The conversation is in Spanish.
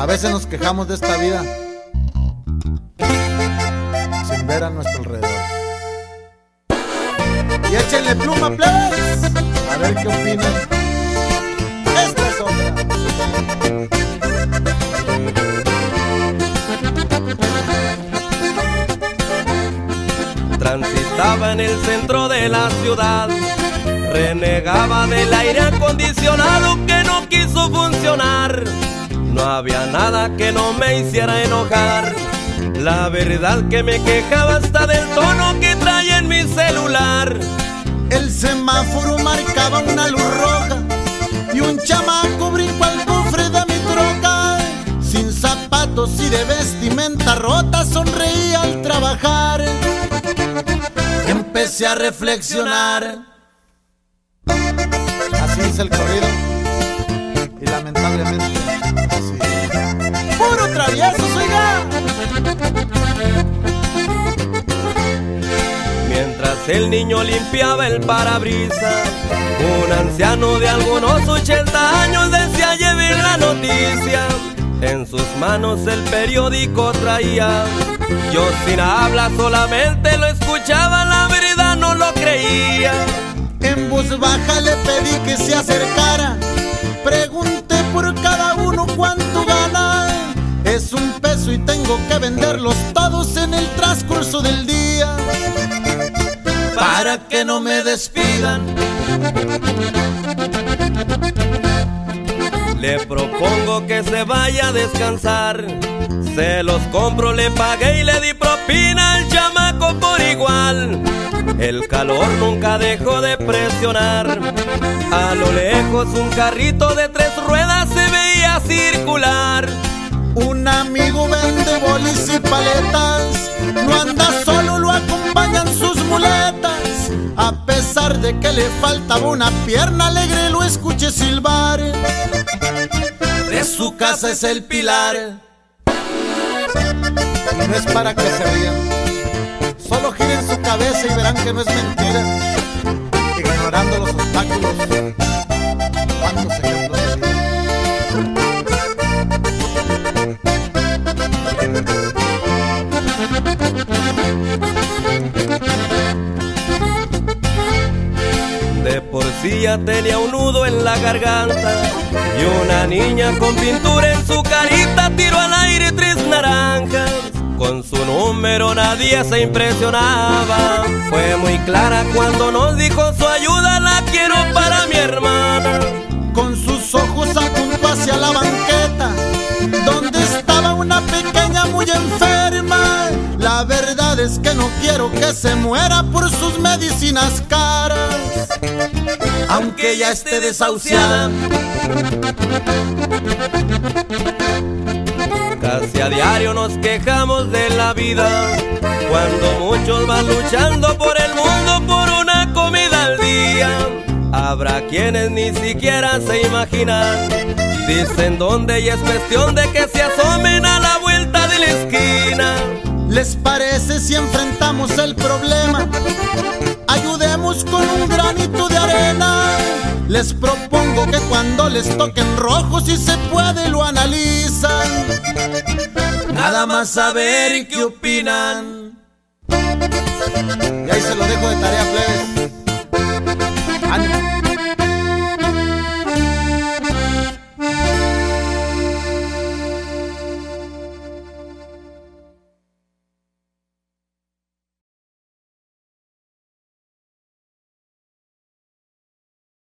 A veces nos quejamos de esta vida sin ver a nuestro alrededor. Y échenle pluma, plebes. A ver qué opinan. Esta es otra. Transitaba en el centro de la ciudad, renegaba del aire acondicionado que no quiso funcionar. No había nada que no me hiciera enojar. La verdad que me quejaba hasta del tono que trae en mi celular. El semáforo marcaba una luz roja y un chamaco brincó al cofre de mi troca. Sin zapatos y de vestimenta rota sonreía al trabajar. Empecé a reflexionar. Así es el corrido. Y lamentablemente, así. ¡Puro travieso, oiga! Mientras el niño limpiaba el parabrisas, un anciano de algunos 80 años decía llevar la noticia. En sus manos el periódico traía. Yo sin habla solamente lo escuchaba, la verdad no lo creía. En voz baja le pedí que se acercara. Tengo que venderlos todos en el transcurso del día. Para que no me despidan. Le propongo que se vaya a descansar. Se los compro, le pagué y le di propina al chamaco por igual. El calor nunca dejó de presionar. A lo lejos un carrito de tres ruedas se veía circular. Un amigo vende bolis y paletas. No anda solo, lo acompañan sus muletas. A pesar de que le faltaba una pierna alegre, lo escuché silbar. De su casa es el pilar. No es para que se rían. Solo giren su cabeza y verán que no es mentira. Ignorando los obstáculos. ¿Cuántos ejemplos Tenía un nudo en la garganta y una niña con pintura en su carita tiró al aire tres naranjas. Con su número nadie se impresionaba. Fue muy clara cuando nos dijo su ayuda la quiero para mi hermana. Con sus ojos apuntó hacia la banqueta, donde estaba una pequeña muy enferma. Que no quiero que se muera por sus medicinas caras, aunque ya esté desahuciada. Casi a diario nos quejamos de la vida, cuando muchos van luchando por el mundo por una comida al día. Habrá quienes ni siquiera se imaginan, dicen dónde y es cuestión de que se asomen a la ¿Les parece si enfrentamos el problema? Ayudemos con un granito de arena. Les propongo que cuando les toquen rojo, si se puede, lo analizan. Nada más saber qué opinan. Y ahí se lo dejo de tarea, plebes. Ánimo.